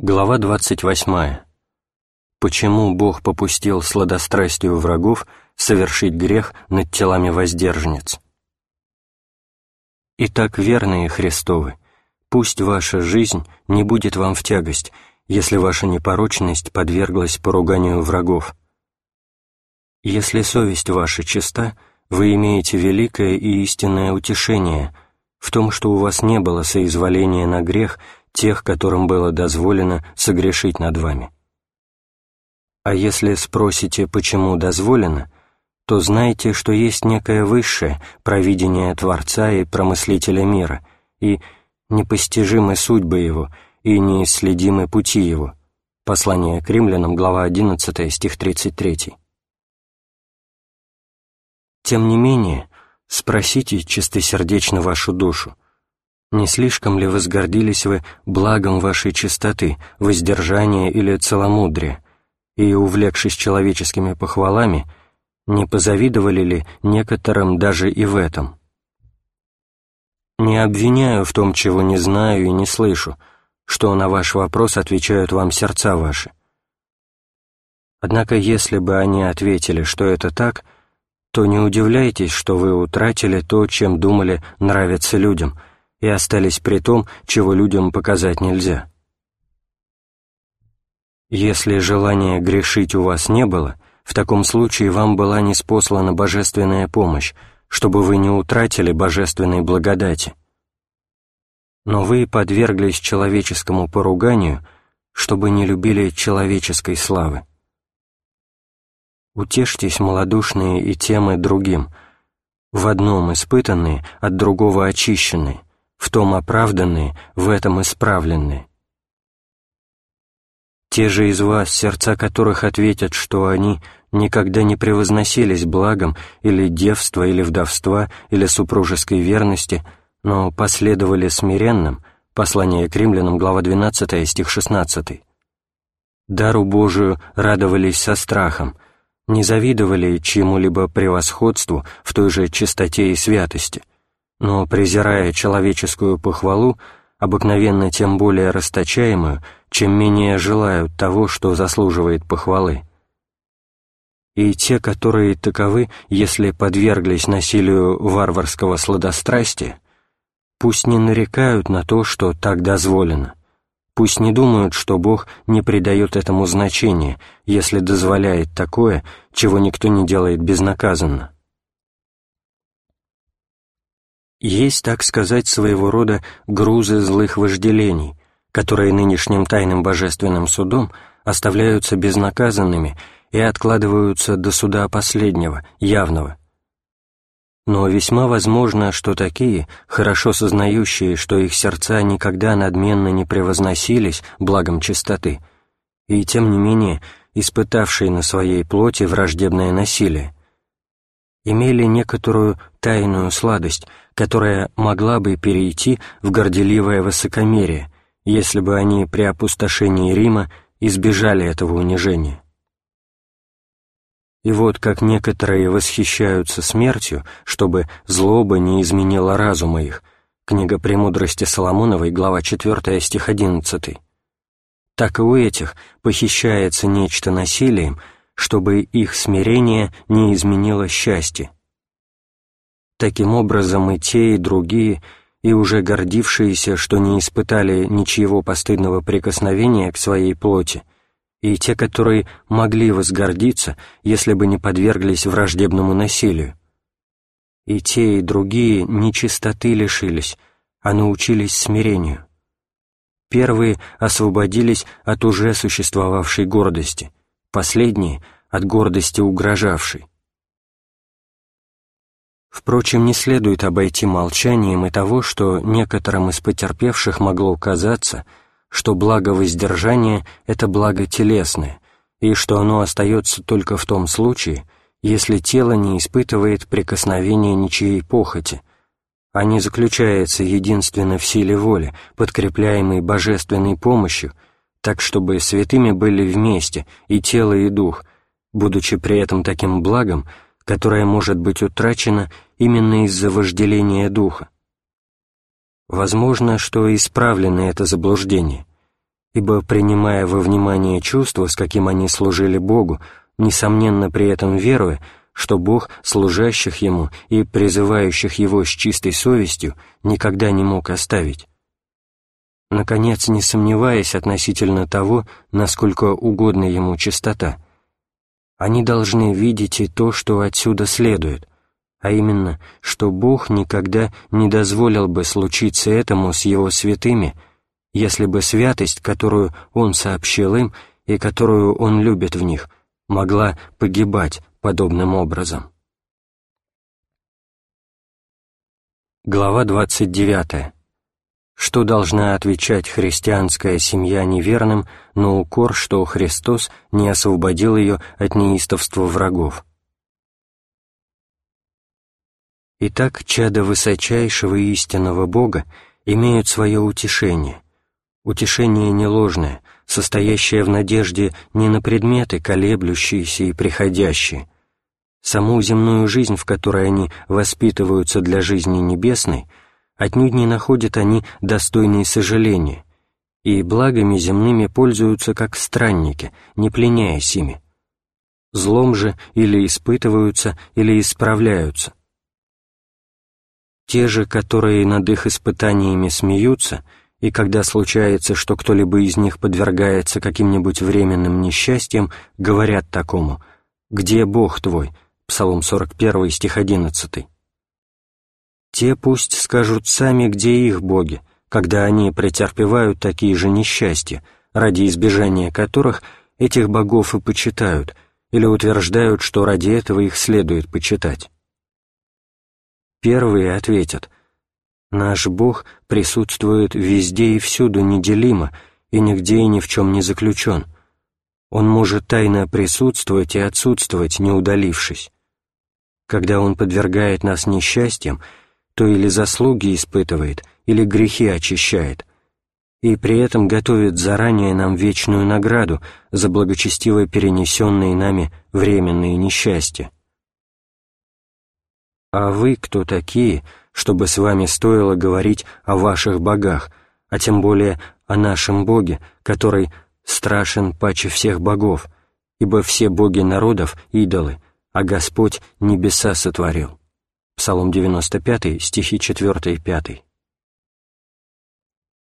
Глава 28. Почему Бог попустил сладострастию врагов совершить грех над телами воздержниц? Итак, верные Христовы, пусть ваша жизнь не будет вам в тягость, если ваша непорочность подверглась поруганию врагов. Если совесть ваша чиста, вы имеете великое и истинное утешение в том, что у вас не было соизволения на грех – тех, которым было дозволено согрешить над вами. А если спросите, почему дозволено, то знайте, что есть некое высшее провидение Творца и Промыслителя мира, и непостижимы судьбы Его, и неисследимы пути Его. Послание к римлянам, глава 11, стих 33. Тем не менее, спросите чистосердечно вашу душу, не слишком ли возгордились вы благом вашей чистоты, воздержания или целомудрия, и, увлекшись человеческими похвалами, не позавидовали ли некоторым даже и в этом? Не обвиняю в том, чего не знаю и не слышу, что на ваш вопрос отвечают вам сердца ваши. Однако если бы они ответили, что это так, то не удивляйтесь, что вы утратили то, чем думали нравится людям — и остались при том, чего людям показать нельзя. Если желания грешить у вас не было, в таком случае вам была неспослана божественная помощь, чтобы вы не утратили божественной благодати. Но вы подверглись человеческому поруганию, чтобы не любили человеческой славы. Утешьтесь, малодушные, и темы другим, в одном испытанные, от другого очищенные, в том оправданные, в этом исправленные. Те же из вас, сердца которых ответят, что они никогда не превозносились благом или девства, или вдовства, или супружеской верности, но последовали смиренным, послание к римлянам, глава 12, стих 16. Дару Божию радовались со страхом, не завидовали чьему-либо превосходству в той же чистоте и святости — но, презирая человеческую похвалу, обыкновенно тем более расточаемую, чем менее желают того, что заслуживает похвалы. И те, которые таковы, если подверглись насилию варварского сладострастия, пусть не нарекают на то, что так дозволено, пусть не думают, что Бог не придает этому значения, если дозволяет такое, чего никто не делает безнаказанно. Есть, так сказать, своего рода грузы злых вожделений, которые нынешним тайным божественным судом оставляются безнаказанными и откладываются до суда последнего, явного. Но весьма возможно, что такие, хорошо сознающие, что их сердца никогда надменно не превозносились благом чистоты, и тем не менее испытавшие на своей плоти враждебное насилие, имели некоторую тайную сладость, которая могла бы перейти в горделивое высокомерие, если бы они при опустошении Рима избежали этого унижения. И вот как некоторые восхищаются смертью, чтобы злоба не изменила разума их, книга «Премудрости Соломоновой», глава 4, стих 11, так и у этих похищается нечто насилием, чтобы их смирение не изменило счастье. Таким образом и те, и другие, и уже гордившиеся, что не испытали ничьего постыдного прикосновения к своей плоти, и те, которые могли возгордиться, если бы не подверглись враждебному насилию. И те, и другие нечистоты лишились, а научились смирению. Первые освободились от уже существовавшей гордости, последние — от гордости угрожавшей. Впрочем, не следует обойти молчанием и того, что некоторым из потерпевших могло казаться, что благо воздержания — это благо телесное, и что оно остается только в том случае, если тело не испытывает прикосновения ничьей похоти, а не заключается единственно в силе воли, подкрепляемой божественной помощью, так чтобы святыми были вместе и тело, и дух, будучи при этом таким благом, которое может быть утрачено именно из-за вожделения духа. Возможно, что исправлено это заблуждение, ибо, принимая во внимание чувство, с каким они служили Богу, несомненно при этом веруя, что Бог служащих Ему и призывающих Его с чистой совестью никогда не мог оставить. Наконец, не сомневаясь относительно того, насколько угодна Ему чистота, они должны видеть и то, что отсюда следует, а именно, что Бог никогда не дозволил бы случиться этому с Его святыми, если бы святость, которую Он сообщил им и которую Он любит в них, могла погибать подобным образом. Глава 29. Что должна отвечать христианская семья неверным на укор, что Христос не освободил ее от неистовства врагов? Итак, чада высочайшего и истинного Бога имеют свое утешение. Утешение не ложное, состоящее в надежде не на предметы, колеблющиеся и приходящие. Саму земную жизнь, в которой они воспитываются для жизни небесной, отнюдь не находят они достойные сожаления, и благами земными пользуются как странники, не пленяясь ими. Злом же или испытываются, или исправляются. Те же, которые над их испытаниями смеются — и когда случается, что кто-либо из них подвергается каким-нибудь временным несчастьям, говорят такому «Где Бог твой?» Псалом 41, стих 11. Те пусть скажут сами, где их боги, когда они претерпевают такие же несчастья, ради избежания которых этих богов и почитают, или утверждают, что ради этого их следует почитать. Первые ответят – Наш Бог присутствует везде и всюду неделимо и нигде и ни в чем не заключен. Он может тайно присутствовать и отсутствовать, не удалившись. Когда Он подвергает нас несчастьям, то или заслуги испытывает, или грехи очищает, и при этом готовит заранее нам вечную награду за благочестиво перенесенные нами временные несчастья. А вы кто такие, чтобы с вами стоило говорить о ваших богах, а тем более о нашем Боге, который страшен паче всех богов, ибо все боги народов — идолы, а Господь небеса сотворил». Псалом 95, стихи 4 и 5.